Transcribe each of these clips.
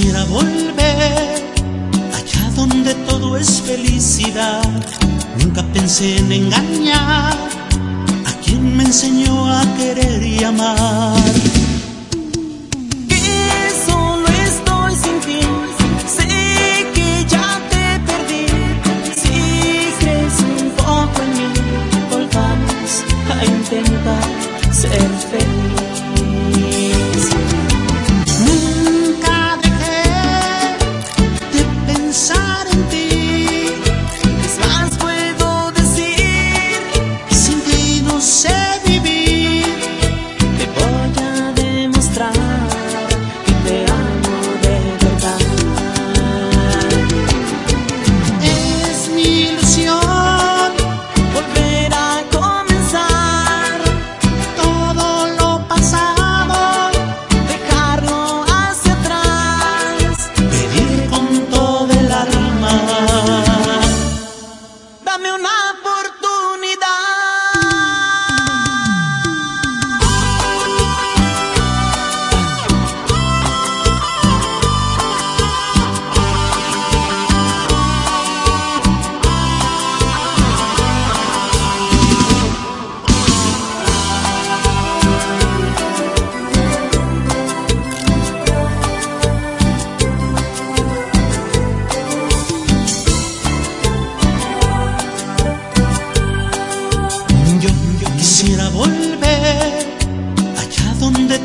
Quisiera volver allá donde todo es felicidad. Nunca pensé en engañar a quien me enseñó a querer y amar.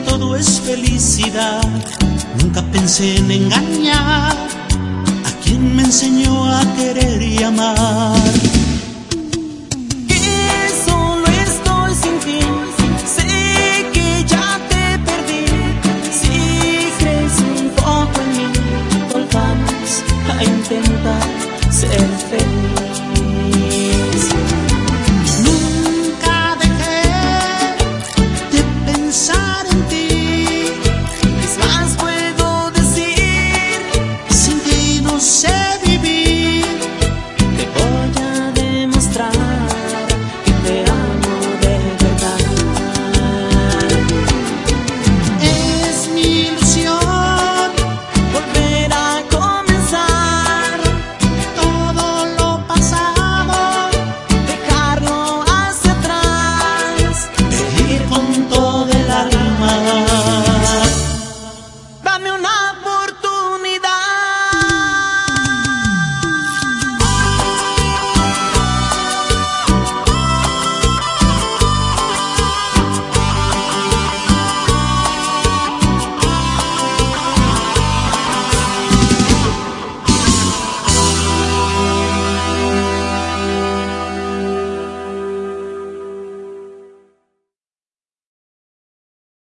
Todo es felicidad. Nunca pensé en engañar a quien me enseñó a querer y amar. Que solo estoy sin ti. Sé que ya te perdí. Si crees un poco en mí, volvamos a intentar ser feliz.